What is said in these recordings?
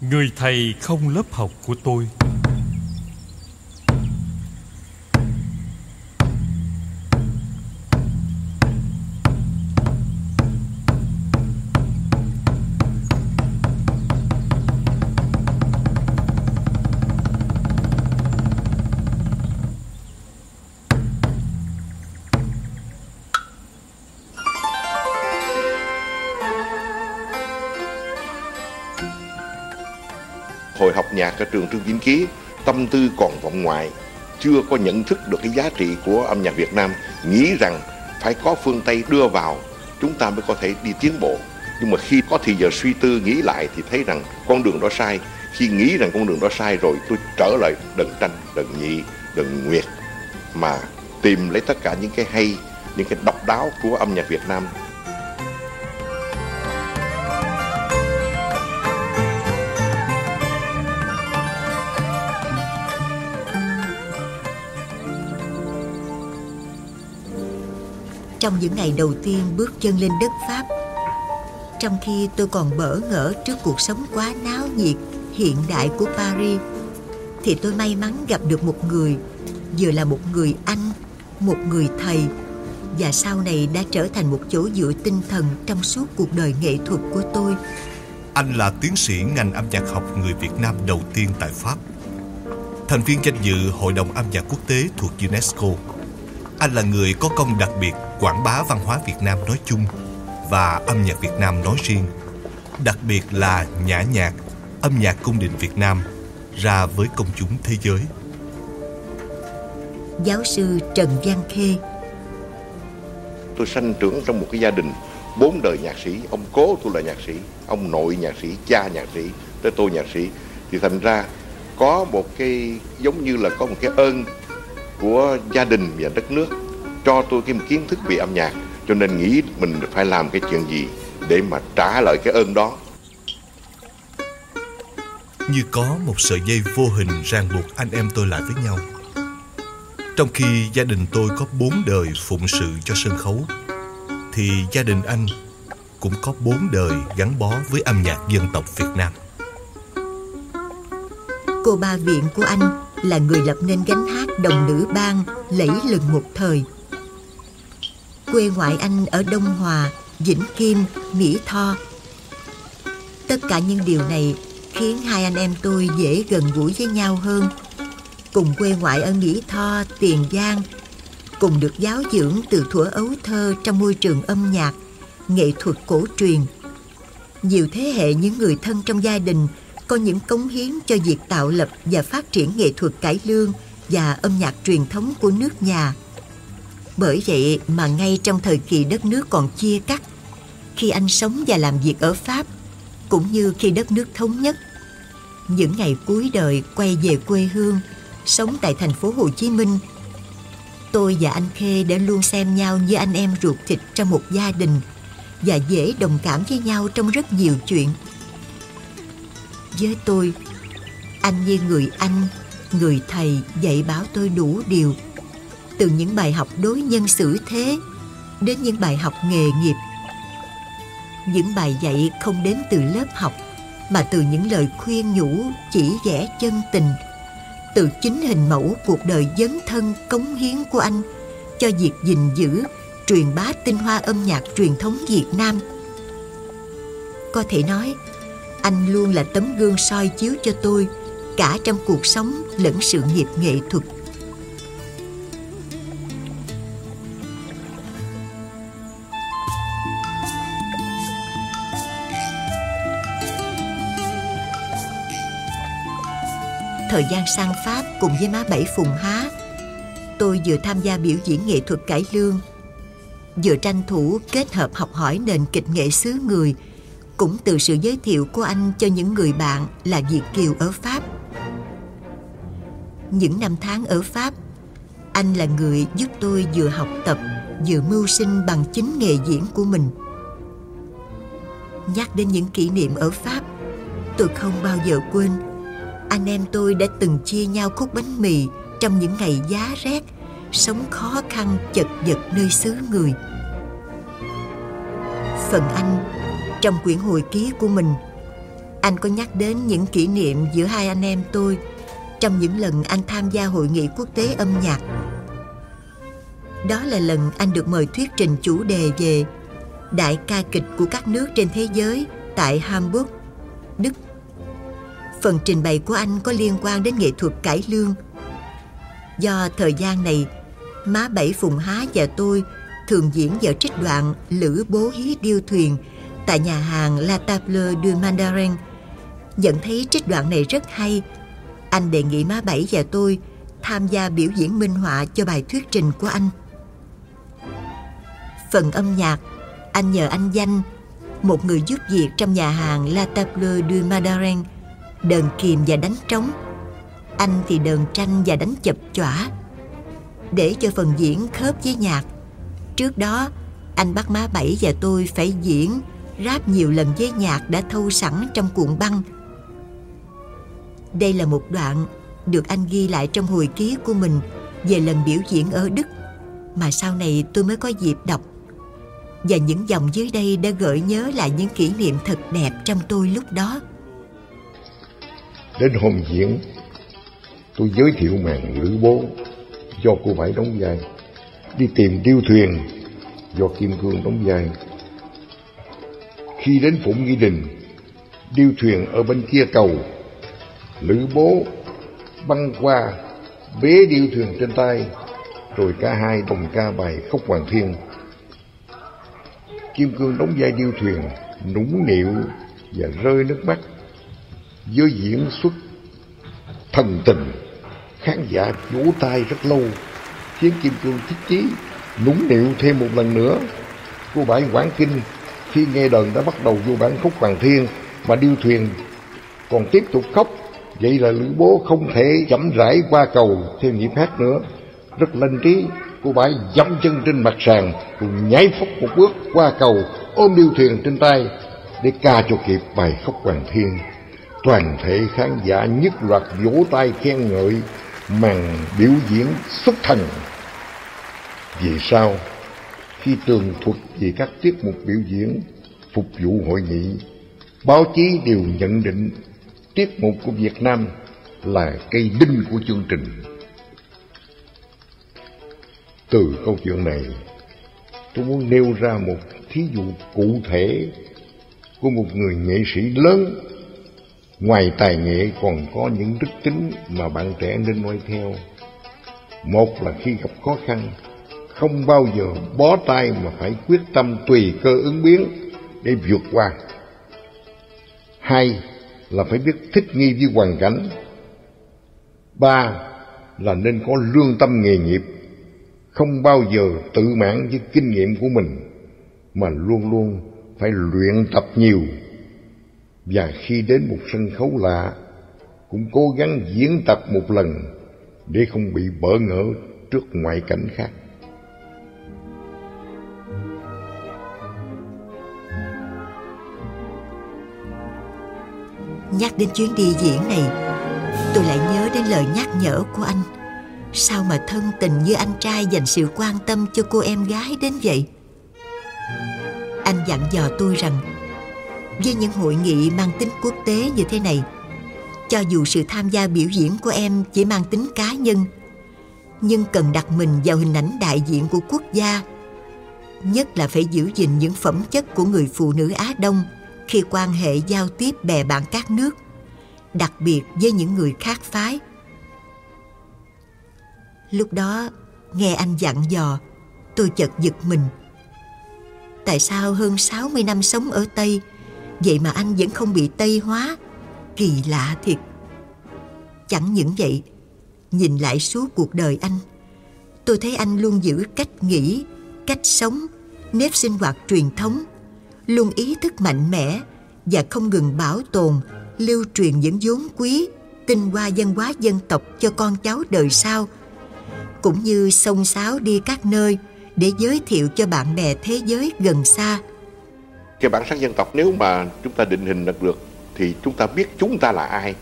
Người thầy không lớp học của tôi. Kia tâm tư còn vọng ngoại, chưa có nhận thức được cái giá trị của âm nhạc Việt Nam, nghĩ rằng phải có phương Tây đưa vào chúng ta mới có thể đi tiến bộ. Nhưng mà khi có thì giờ suy tư nghĩ lại thì thấy rằng con đường đó sai. Khi nghĩ rằng con đường đó sai rồi tôi trở lại đần tranh, đần nhị, đần nguyệt mà tìm lấy tất cả những cái hay, những cái độc đáo của âm nhạc Việt Nam Trong những ngày đầu tiên bước chân lên đất Pháp Trong khi tôi còn bỡ ngỡ trước cuộc sống quá náo nhiệt hiện đại của Paris Thì tôi may mắn gặp được một người Vừa là một người anh, một người thầy Và sau này đã trở thành một chỗ dựa tinh thần trong suốt cuộc đời nghệ thuật của tôi. Anh là tiến sĩ ngành âm nhạc học người Việt Nam đầu tiên tại Pháp Thành viên danh dự Hội đồng âm nhạc quốc tế thuộc UNESCO. Anh là người có công đặc biệt quảng bá văn hóa Việt Nam nói chung và âm nhạc Việt Nam nói riêng, đặc biệt là nhã nhạc, âm nhạc cung đình Việt Nam ra với công chúng thế giới. Giáo sư Trần Văn Khê Tôi sanh trưởng trong một cái gia đình bốn đời nhạc sĩ, ông cố tôi là nhạc sĩ, ông nội nhạc sĩ, cha nhạc sĩ, tới tôi nhạc sĩ. Thì thành ra có một cái giống như là có một cái ơn của gia đình và đất nước cho tôi cái kiến thức về âm nhạc cho nên nghĩ mình phải làm cái chuyện gì để mà trả lại cái ơn đó. Như có một sợi dây vô hình ràng buộc anh em tôi lại với nhau. Trong khi gia đình tôi có bốn đời phụng sự cho sân khấu thì gia đình anh cũng có bốn đời gắn bó với âm nhạc dân tộc Việt Nam. Cô ba viện của anh là người lập nên gánh hát đồng nữ bang lẫy lừng một thời quê ngoại anh ở Đông Hòa, Vĩnh Kim, Mỹ Tho. Tất cả những điều này khiến hai anh em tôi dễ gần gũi với nhau hơn. Cùng quê ngoại ở Mỹ Tho, Tiền Giang, cùng được giáo dưỡng từ thuở ấu thơ trong môi trường âm nhạc, nghệ thuật cổ truyền. Nhiều thế hệ những người thân trong gia đình có những cống hiến cho việc tạo lập và phát triển nghệ thuật cải lương và âm nhạc truyền thống của nước nhà. Bởi vậy mà ngay trong thời kỳ đất nước còn chia cắt, khi anh sống và làm việc ở Pháp, cũng như khi đất nước thống nhất, những ngày cuối đời quay về quê hương, sống tại thành phố Hồ Chí Minh, tôi và anh Khê đã luôn xem nhau như anh em ruột thịt trong một gia đình và dễ đồng cảm với nhau trong rất nhiều chuyện. Với tôi, anh như người anh, người thầy dạy bảo tôi đủ điều từ những bài học đối nhân xử thế đến những bài học nghề nghiệp những bài dạy không đến từ lớp học mà từ những lời khuyên nhủ chỉ vẽ chân tình từ chính hình mẫu cuộc đời dấn thân cống hiến của anh cho việc gìn giữ truyền bá tinh hoa âm nhạc truyền thống Việt Nam. Có thể nói, anh luôn là tấm gương soi chiếu cho tôi cả trong cuộc sống lẫn sự nghiệp nghệ thuật thời gian sang Pháp cùng với má Bảy Phùng Há. Tôi vừa tham gia biểu diễn nghệ thuật cải lương, vừa tranh thủ kết hợp học hỏi nền kịch nghệ xứ người, cũng từ sự giới thiệu của anh cho những người bạn là Việt Kiều ở Pháp. Những năm tháng ở Pháp, anh là người giúp tôi vừa học tập, vừa mưu sinh bằng chính nghề diễn của mình. Nhắc đến những kỷ niệm ở Pháp, tôi không bao giờ quên anh em tôi đã từng chia nhau khúc bánh mì trong những ngày giá rét, sống khó khăn chật vật nơi xứ người. Phần anh trong quyển hồi ký của mình Anh có nhắc đến những kỷ niệm giữa hai anh em tôi trong những lần anh tham gia hội nghị quốc tế âm nhạc. Đó là lần anh được mời thuyết trình chủ đề về đại ca kịch của các nước trên thế giới tại Hamburg, Phần trình bày của anh có liên quan đến nghệ thuật cải lương. Do thời gian này, má Bảy Phùng Há và tôi thường diễn dở trích đoạn Lữ Bố Hí Điêu Thuyền tại nhà hàng La Table du Mandarin. Nhận thấy trích đoạn này rất hay, anh đề nghị má Bảy và tôi tham gia biểu diễn minh họa cho bài thuyết trình của anh. Phần âm nhạc, anh nhờ anh Danh, một người giúp việc trong nhà hàng La Table du Mandarin, đờn kìm và đánh trống. Anh thì đờn tranh và đánh chập chỏa. Để cho phần diễn khớp với nhạc, Trước đó, anh bắt má Bảy và tôi phải diễn ráp nhiều lần với nhạc đã thâu sẵn trong cuộn băng. Đây là một đoạn được anh ghi lại trong hồi ký của mình về lần biểu diễn ở Đức mà sau này tôi mới có dịp đọc. Và những dòng dưới đây đã gợi nhớ lại những kỷ niệm thật đẹp trong tôi lúc đó. Đến hôm diễn, tôi giới thiệu màn lữ bố do cô Bảy đóng vai đi tìm điêu thuyền do Kim Cương đóng vai. Khi đến Phụng Nghi Đình, điêu thuyền ở bên kia cầu, Lữ Bố băng qua bế điêu thuyền trên tay, rồi cả hai đồng ca bài khóc hoàng thiên. Kim Cương đóng vai điêu thuyền, nũng nịu và rơi nước mắt. Với diễn xuất thần tình, khán giả vỗ tay rất lâu khiến Kim Cương thích chí nũng nịu thêm một lần nữa. Cô bảy quán kinh khi nghe đờn đã bắt đầu vô bản khúc Hoàng Thiên mà điêu thuyền còn tiếp tục khóc. Vậy là Lữ Bố không thể chậm rãi qua cầu theo nhịp hát nữa. Rất lanh trí, cô bảy dẫm chân trên mặt sàn cùng nhảy phóc một bước qua cầu ôm điêu thuyền trên tay để ca cho kịp bài khóc Hoàng Thiên. Toàn thể khán giả nhất loạt vỗ tay khen ngợi màn biểu diễn xuất thần. Vì sao? Khi tường thuật về các tiết mục biểu diễn phục vụ hội nghị, báo chí đều nhận định tiết mục của Việt Nam là cây đinh của chương trình. Từ câu chuyện này, tôi muốn nêu ra một thí dụ cụ thể của một người nghệ sĩ lớn Ngoài tài nghệ còn có những đức tính mà bạn trẻ nên noi theo. Một là khi gặp khó khăn, không bao giờ bó tay mà phải quyết tâm tùy cơ ứng biến để vượt qua. Hai là phải biết thích nghi với hoàn cảnh. Ba là nên có lương tâm nghề nghiệp, không bao giờ tự mãn với kinh nghiệm của mình, mà luôn luôn phải luyện tập nhiều và khi đến một sân khấu lạ cũng cố gắng diễn tập một lần để không bị bỡ ngỡ trước ngoại cảnh khác. Nhắc đến chuyến đi diễn này, tôi lại nhớ đến lời nhắc nhở của anh. Sao mà thân tình như anh trai dành sự quan tâm cho cô em gái đến vậy? Anh dặn dò tôi rằng với những hội nghị mang tính quốc tế như thế này. Cho dù sự tham gia biểu diễn của em chỉ mang tính cá nhân, nhưng cần đặt mình vào hình ảnh đại diện của quốc gia, nhất là phải giữ gìn những phẩm chất của người phụ nữ á đông khi quan hệ giao tiếp bè bạn các nước, đặc biệt với những người khác phái. Lúc đó, nghe anh dặn dò, tôi chợt giật mình. Tại sao hơn 60 năm sống ở Tây Vậy mà anh vẫn không bị Tây hóa. Kỳ lạ thiệt. Chẳng những vậy, Nhìn lại suốt cuộc đời anh, Tôi thấy anh luôn giữ cách nghĩ, Cách sống, Nếp sinh hoạt truyền thống, Luôn ý thức mạnh mẽ Và không ngừng bảo tồn, Lưu truyền những vốn quý, Tinh hoa văn hóa dân tộc cho con cháu đời sau, Cũng như sông sáo đi các nơi Để giới thiệu cho bạn bè thế giới gần xa cái bản sắc dân tộc nếu mà chúng ta định hình được được thì chúng ta biết chúng ta là ai.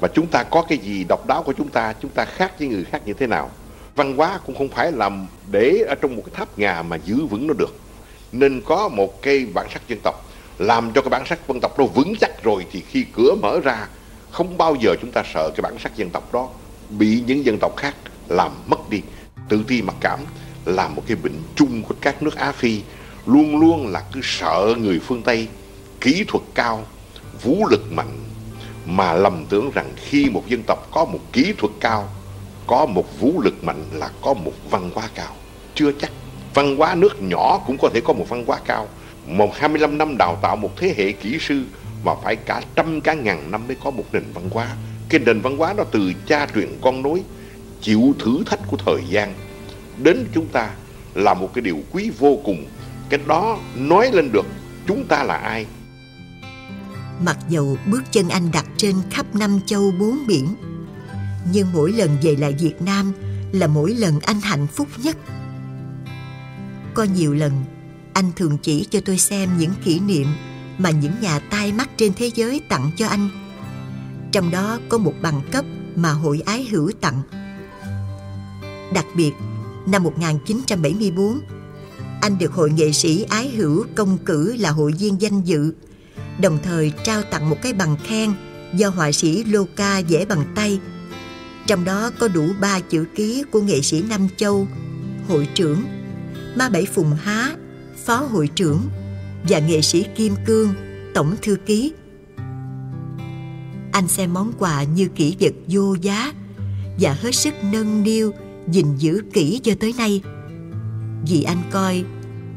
Và chúng ta có cái gì độc đáo của chúng ta chúng ta khác với người khác như thế nào. Văn hóa cũng không phải làm để ở trong một cái tháp nhà mà giữ vững nó được. Nên có một cái bản sắc dân tộc, làm cho cái bản sắc dân tộc đó vững chắc rồi thì khi cửa mở ra, không bao giờ chúng ta sợ cái bản sắc dân tộc đó bị những dân tộc khác làm mất đi. Tự ti mặc cảm là một cái bệnh chung của các nước Á Phi luôn luôn là cứ sợ người phương Tây, kỹ thuật cao, vũ lực mạnh. Mà lầm tưởng rằng khi một dân tộc có một kỹ thuật cao, có một vũ lực mạnh là có một văn hóa cao. Chưa chắc. Văn hóa nước nhỏ cũng có thể có một văn hóa cao. Một 25 năm đào tạo một thế hệ kỹ sư mà phải cả trăm cả ngàn năm mới có một nền văn hóa. Cái nền văn hóa đó từ cha truyền con nối, chịu thử thách của thời gian. Đến chúng ta là một cái điều quý vô cùng cái đó nói lên được chúng ta là ai. Mặc dầu bước chân anh đặt trên khắp năm châu bốn biển nhưng mỗi lần về lại việt nam là mỗi lần anh hạnh phúc nhất. Có nhiều lần anh thường chỉ cho tôi xem những kỷ niệm mà những nhà tai mắt trên thế giới tặng cho anh. Trong đó có một bằng cấp mà Hội Ái Hữu tặng. Đặc biệt, năm 1974, anh được Hội Nghệ sĩ Ái Hữu công cử là hội viên danh dự, đồng thời trao tặng một cái bằng khen do họa sĩ Loca vẽ bằng tay. Trong đó có đủ ba chữ ký của nghệ sĩ Nam Châu, hội trưởng, Ma Bảy Phùng Há, phó hội trưởng và nghệ sĩ Kim Cương, tổng thư ký anh xem món quà như kỷ vật vô giá và hết sức nâng niu gìn giữ kỹ cho tới nay vì anh coi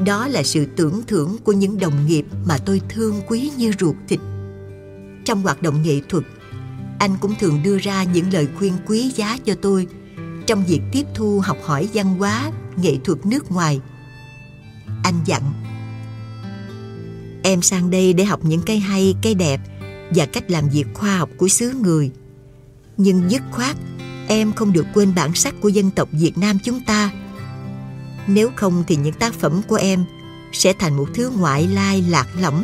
đó là sự tưởng thưởng của những đồng nghiệp mà tôi thương quý như ruột thịt trong hoạt động nghệ thuật anh cũng thường đưa ra những lời khuyên quý giá cho tôi trong việc tiếp thu học hỏi văn hóa nghệ thuật nước ngoài anh dặn em sang đây để học những cái hay cái đẹp và cách làm việc khoa học của xứ người. Nhưng dứt khoát, em không được quên bản sắc của dân tộc Việt Nam chúng ta. Nếu không thì những tác phẩm của em sẽ thành một thứ ngoại lai lạc lõng.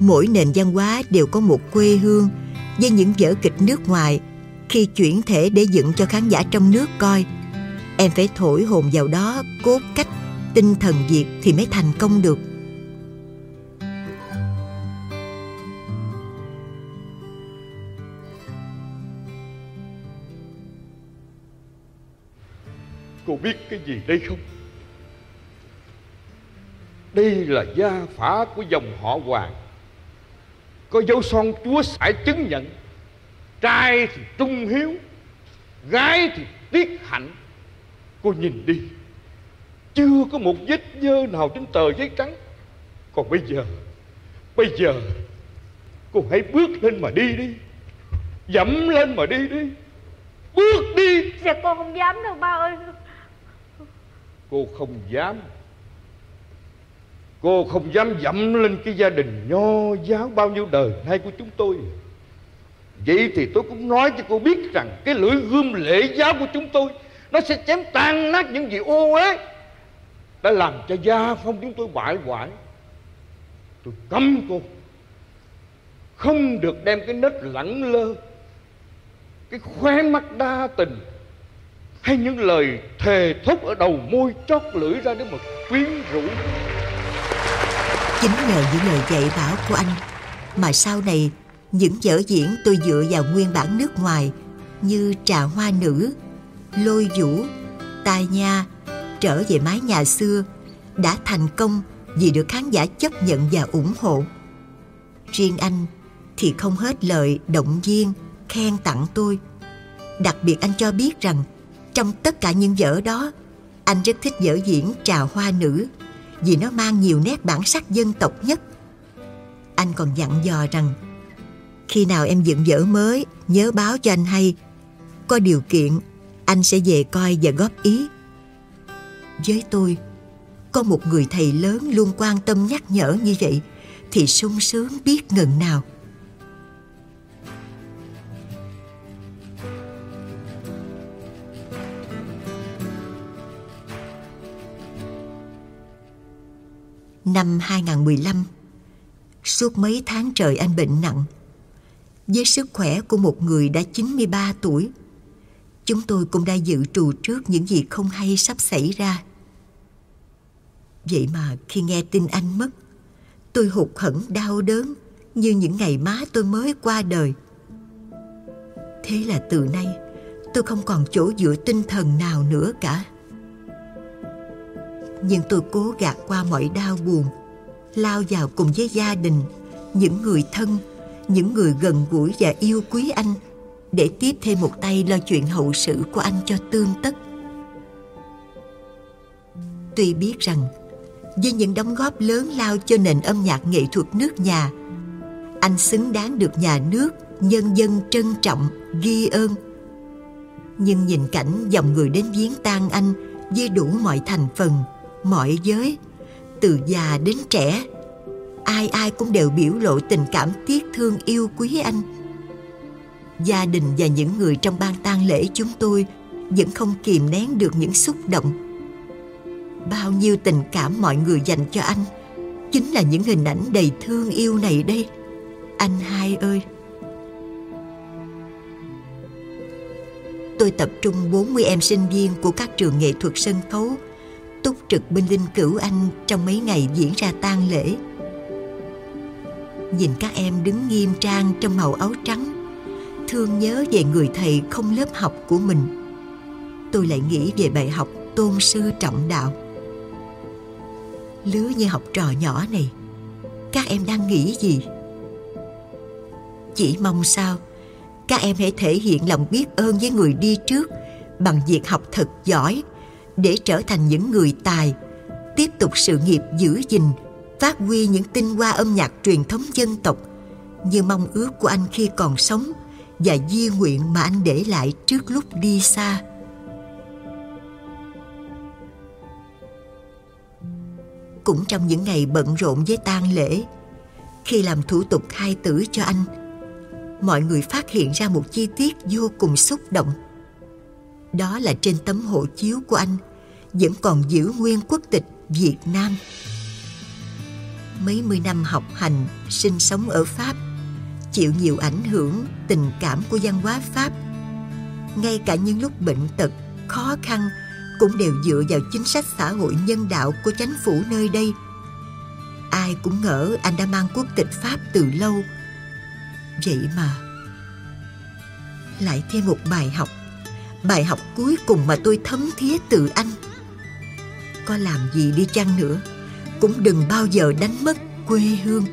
Mỗi nền văn hóa đều có một quê hương với những vở kịch nước ngoài khi chuyển thể để dựng cho khán giả trong nước coi. Em phải thổi hồn vào đó cốt cách tinh thần Việt thì mới thành công được. Gì đây không? Đây là gia phả của dòng họ Hoàng. Có dấu son chúa sải chứng nhận. Trai thì trung hiếu, Gái thì tiết hạnh. Cô nhìn đi, Chưa có một vết nhơ nào trên tờ giấy trắng. Còn bây giờ Bây giờ, Cô hãy bước lên mà đi đi. Dẫm lên mà đi đi. Bước đi. Dạ con không dám đâu, ba ơi. Cô không dám. Cô không dám dẫm lên cái gia đình nho giáo bao nhiêu đời nay của chúng tôi. Vậy thì tôi cũng nói cho cô biết rằng Cái lưỡi gươm lễ giáo của chúng tôi, Nó sẽ chém tan nát những gì ô uế Đã làm cho gia phong chúng tôi bại hoại. Tôi cấm cô. Không được đem cái nết lẳng lơ, Cái khoe mắt đa tình hay những lời thề thốt ở đầu môi chót lưỡi ra để mà quyến rũ. Chính nhờ những lời dạy bảo của anh mà sau này những vở diễn tôi dựa vào nguyên bản nước ngoài như trà hoa nữ, lôi vũ tai nha trở về mái nhà xưa đã thành công vì được khán giả chấp nhận và ủng hộ. Riêng anh thì không hết lời động viên, khen tặng tôi. Đặc biệt anh cho biết rằng trong tất cả những vở đó, anh rất thích vở diễn Trà Hoa Nữ vì nó mang nhiều nét bản sắc dân tộc nhất. Anh còn dặn dò rằng khi nào em dựng vở mới nhớ báo cho anh hay. Có điều kiện anh sẽ về coi và góp ý. Với tôi, có một người thầy lớn luôn quan tâm nhắc nhở như vậy thì sung sướng biết ngần nào. Năm 2015, suốt mấy tháng trời anh bệnh nặng. Với sức khỏe của một người đã 93 tuổi, chúng tôi cũng đã dự trù trước những gì không hay sắp xảy ra. Vậy mà khi nghe tin anh mất, Tôi hụt hẫng đau đớn như những ngày má tôi mới qua đời. Thế là từ nay tôi không còn chỗ dựa tinh thần nào nữa cả. Nhưng tôi cố gạt qua mọi đau buồn, lao vào cùng với gia đình, những người thân, những người gần gũi và yêu quý anh để tiếp thêm một tay lo chuyện hậu sự của anh cho tương tất. Tuy biết rằng với những đóng góp lớn lao cho nền âm nhạc nghệ thuật nước nhà, anh xứng đáng được nhà nước, nhân dân trân trọng, ghi ơn. Nhưng nhìn cảnh dòng người đến viếng tang anh với đủ mọi thành phần, mọi giới, từ già đến trẻ, ai ai cũng đều biểu lộ tình cảm tiếc thương yêu quý anh. Gia đình và những người trong ban tang lễ chúng tôi vẫn không kìm nén được những xúc động. Bao nhiêu tình cảm mọi người dành cho anh chính là những hình ảnh đầy thương yêu này đây. Anh hai ơi! Tôi tập trung 40 em sinh viên của các trường nghệ thuật sân khấu túc trực bên linh cửu anh trong mấy ngày diễn ra tang lễ. Nhìn các em đứng nghiêm trang trong màu áo trắng, thương nhớ về người thầy không lớp học của mình. Tôi lại nghĩ về bài học tôn sư trọng đạo. Lứa như học trò nhỏ này, các em đang nghĩ gì? Chỉ mong sao, các em hãy thể hiện lòng biết ơn với người đi trước bằng việc học thật giỏi để trở thành những người tài, tiếp tục sự nghiệp giữ gìn, phát huy những tinh hoa âm nhạc truyền thống dân tộc như mong ước của anh khi còn sống và di nguyện mà anh để lại trước lúc đi xa. Cũng trong những ngày bận rộn với tang lễ, khi làm thủ tục khai tử cho anh, mọi người phát hiện ra một chi tiết vô cùng xúc động. Đó là trên tấm hộ chiếu của anh vẫn còn giữ nguyên quốc tịch Việt Nam. Mấy mươi năm học hành, sinh sống ở Pháp chịu nhiều ảnh hưởng tình cảm của văn hóa Pháp. Ngay cả những lúc bệnh tật, khó khăn cũng đều dựa vào chính sách xã hội nhân đạo của chính phủ nơi đây. Ai cũng ngỡ anh đã mang quốc tịch Pháp từ lâu. Vậy mà lại thêm một bài học bài học cuối cùng mà tôi thấm thía từ anh có làm gì đi chăng nữa, cũng đừng bao giờ đánh mất quê hương.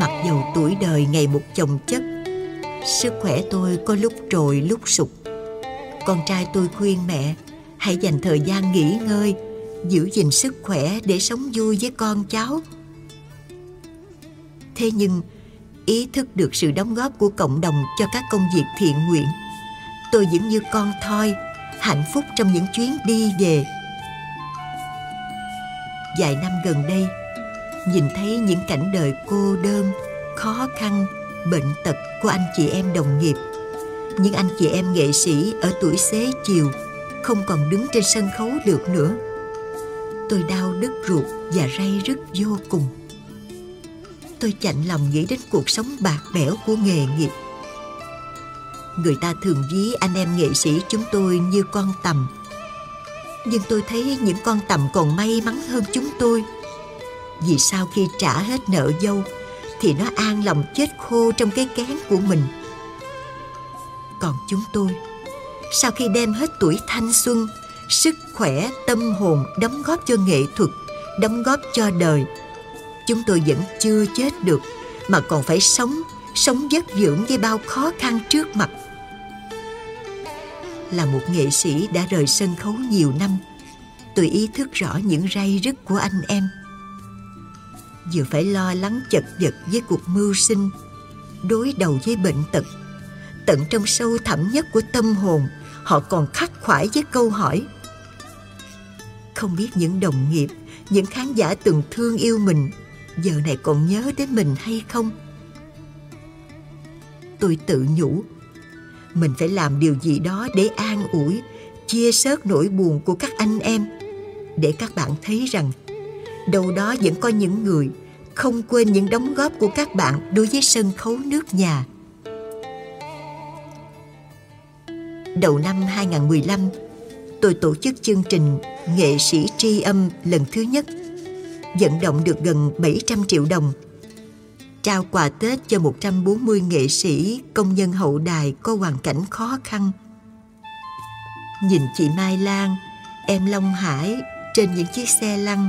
Mặc dầu tuổi đời ngày một chồng chất, Sức khỏe tôi có lúc trồi lúc sụt Con trai tôi khuyên mẹ, Hãy dành thời gian nghỉ ngơi Giữ gìn sức khỏe để sống vui với con cháu Thế nhưng Ý thức được sự đóng góp của cộng đồng cho các công việc thiện nguyện Tôi vẫn như con thoi Hạnh phúc trong những chuyến đi về Vài năm gần đây Nhìn thấy những cảnh đời cô đơn khó khăn, bệnh tật của anh chị em đồng nghiệp. Những anh chị em nghệ sĩ ở tuổi xế chiều không còn đứng trên sân khấu được nữa. Tôi đau đứt ruột và ray rứt vô cùng. Tôi chạnh lòng nghĩ đến cuộc sống bạc bẽo của nghề nghiệp. Người ta thường ví anh em nghệ sĩ chúng tôi như con tầm. Nhưng tôi thấy những con tầm còn may mắn hơn chúng tôi. Vì sau khi trả hết nợ dâu, thì nó an lòng chết khô trong cái kén của mình còn chúng tôi sau khi đem hết tuổi thanh xuân sức khỏe, tâm hồn đóng góp cho nghệ thuật, đóng góp cho đời. Chúng tôi vẫn chưa chết được, mà còn phải sống sống vất vưởng với bao khó khăn trước mặt. Là một nghệ sĩ đã rời sân khấu nhiều năm, tôi ý thức rõ những ray rứt của anh em. Vừa phải lo lắng chật vật với cuộc mưu sinh, đối đầu với bệnh tật, tận trong sâu thẳm nhất của tâm hồn, họ còn khắc khoải với câu hỏi không biết những đồng nghiệp những khán giả từng thương yêu mình giờ này còn nhớ đến mình hay không tôi tự nhủ mình phải làm điều gì đó để an ủi chia sớt nỗi buồn của các anh em để các bạn thấy rằng đâu đó vẫn có những người không quên những đóng góp của các bạn đối với sân khấu nước nhà. Đầu năm 2015, tôi tổ chức chương trình Nghệ sĩ tri âm lần thứ nhất, vận động được gần 700 triệu đồng. Trao quà Tết cho 140 nghệ sĩ, công nhân hậu đài có hoàn cảnh khó khăn. Nhìn chị Mai Lan, em Long Hải trên những chiếc xe lăn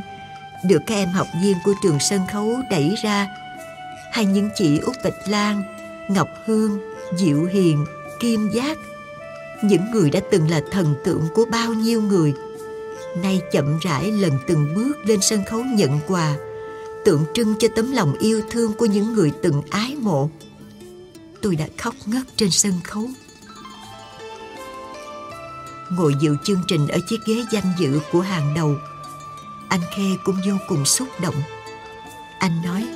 được các em học viên của trường sân khấu đẩy ra hay những chị Út Bạch Lan, Ngọc Hương, Diệu Hiền, Kim Giác những người đã từng là thần tượng của bao nhiêu người. Nay chậm rãi lần từng bước lên sân khấu nhận quà, tượng trưng cho tấm lòng yêu thương của những người từng ái mộ. Tôi đã khóc ngất trên sân khấu. Ngồi dự chương trình ở chiếc ghế danh dự của hàng đầu, anh khê cũng vô cùng xúc động. Anh nói,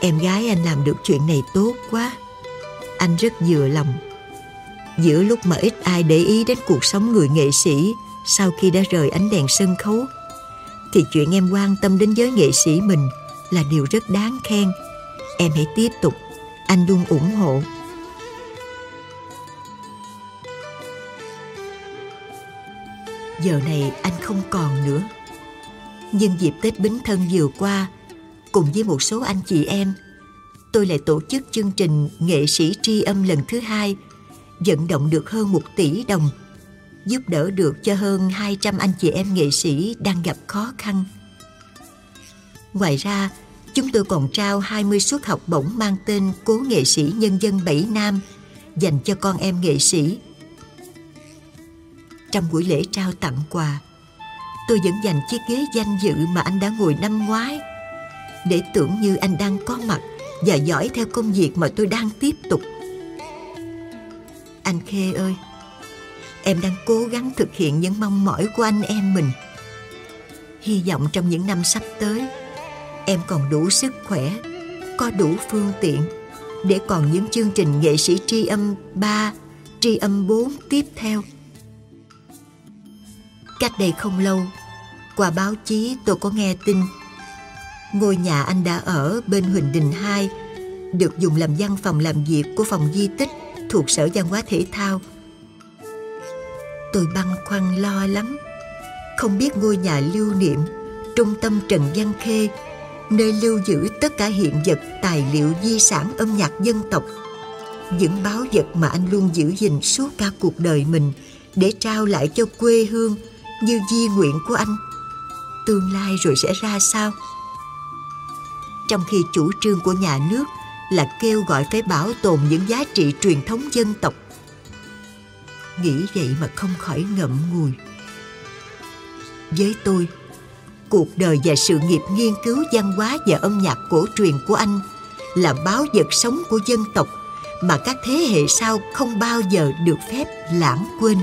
em gái anh làm được chuyện này tốt quá. Anh rất vừa lòng giữa lúc mà ít ai để ý đến cuộc sống người nghệ sĩ sau khi đã rời ánh đèn sân khấu, thì chuyện em quan tâm đến giới nghệ sĩ mình là điều rất đáng khen. Em hãy tiếp tục. Anh luôn ủng hộ. Giờ này anh không còn nữa. Nhưng dịp tết bính thân vừa qua, cùng với một số anh chị em, tôi lại tổ chức chương trình nghệ sĩ tri âm lần thứ hai vận động được hơn một tỷ đồng, giúp đỡ được cho hơn 200 anh chị em nghệ sĩ đang gặp khó khăn. Ngoài ra, chúng tôi còn trao 20 suất học bổng mang tên Cố nghệ sĩ nhân dân Bảy Nam dành cho con em nghệ sĩ. Trong buổi lễ trao tặng quà, tôi vẫn dành chiếc ghế danh dự mà anh đã ngồi năm ngoái để tưởng như anh đang có mặt và giỏi theo công việc mà tôi đang tiếp tục. Anh Khê ơi, em đang cố gắng thực hiện những mong mỏi của anh em mình. Hy vọng trong những năm sắp tới, em còn đủ sức khỏe, có đủ phương tiện để còn những chương trình nghệ sĩ tri âm 3, tri âm 4 tiếp theo. Cách đây không lâu, qua báo chí tôi có nghe tin ngôi nhà anh đã ở bên Huỳnh Đình 2 được dùng làm văn phòng làm việc của phòng di tích thuộc Sở Văn hóa Thể thao. Tôi băn khoăn lo lắm, không biết ngôi nhà lưu niệm trung tâm Trần Văn Khê nơi lưu giữ tất cả hiện vật tài liệu di sản âm nhạc dân tộc. Những báo vật mà anh luôn giữ gìn suốt cả cuộc đời mình để trao lại cho quê hương như di nguyện của anh. Tương lai rồi sẽ ra sao? Trong khi chủ trương của nhà nước là kêu gọi phải bảo tồn những giá trị truyền thống dân tộc. Nghĩ vậy mà không khỏi ngậm ngùi. Với tôi, cuộc đời và sự nghiệp nghiên cứu văn hóa và âm nhạc cổ truyền của anh là báo vật sống của dân tộc mà các thế hệ sau không bao giờ được phép lãng quên.